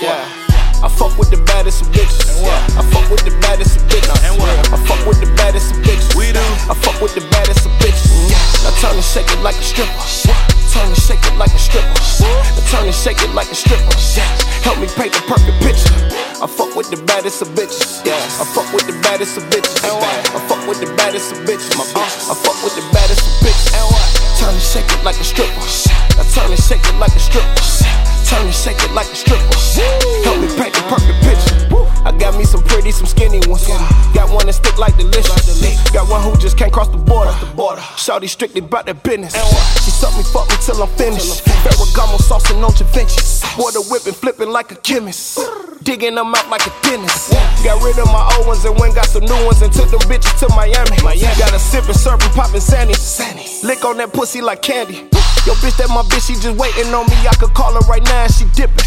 Yeah. I fuck with the baddest of bitches. And what? I fuck with the baddest of bitches. And what? I fuck with the baddest of bitches. We do. I fuck with the baddest of bitches. Mm. Now turn and shake it like a stripper. Turn and shake it like a stripper. Now turn and shake it like a stripper. Help me paint the perfect picture. I fuck with the baddest of bitches. I fuck with the baddest of bitches. I fuck with the baddest of bitches. I fuck with the baddest of bitches. Like a stripper. Help me paint the perfect picture. I got me some pretty, some skinny ones. Got one that stick like delicious. Got one who just can't cross the border. Shawty strictly about that business. She suck me, fuck me till I'm finished. Ferragamo sauce and no Da Vinci. Water whipping, flipping like a chemist. Digging them out like a dentist. Got rid of my old ones and went got some new ones and took them bitches to Miami. Got a sipping, serving, popping sandies. Lick on that pussy like candy. Yo, bitch, that my bitch, she just waiting on me. I could call her right now and she dipping.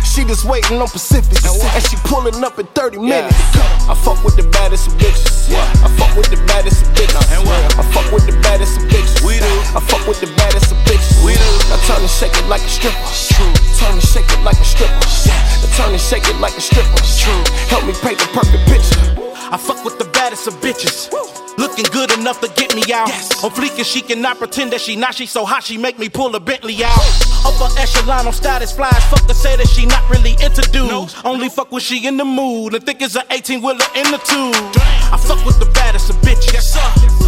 She just waiting on Pacific. And she pulling up in 30 minutes. I fuck with the baddest of bitches. I fuck with the baddest of bitches. I fuck with the baddest of bitches. We do. I fuck with the baddest of bitches. We do. Now turn and shake it like a stripper. True. Turn and shake it like a stripper. Now turn and shake it like a stripper. True. Help me paint the perfect picture. I fuck with the baddest of bitches. Looking good enough to get me out. On fleek and she cannot pretend that she not. She so hot she make me pull a Bentley out. Upper echelon on status flies. Fuck to say that she not really into dudes. Only fuck when she in the mood. And think it's an 18 wheeler in the tube. I fuck with the baddest of bitches. Yes, sir. Torso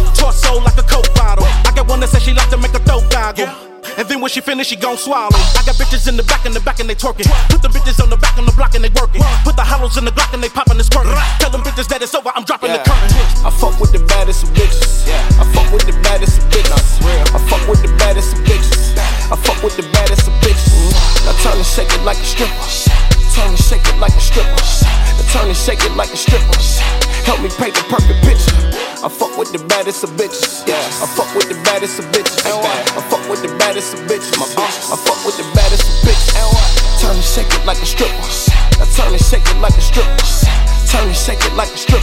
when she finish, she gon' swallow. I got bitches in the back, in the back, and they twerking. Put the bitches on the back on the block and they working. Put the hollows in the Glock and they popping and squirting. Tell them bitches that it's over, I'm dropping the curtain. I fuck with the baddest of bitches. I fuck with the baddest of bitches. I fuck with the baddest of bitches. I fuck with the baddest of bitches. Now turn and shake it like a stripper. Turn and shake it like a stripper. Now turn and shake it like a stripper. Help me paint the perfect picture. I fuck with the baddest of bitches. I fuck baddest of bitches. I fuck with the baddest of bitches. My bitch. I fuck with the baddest of bitches. Turn and shake it like a stripper. Now turn and shake it like a stripper. Turn and shake it like a stripper.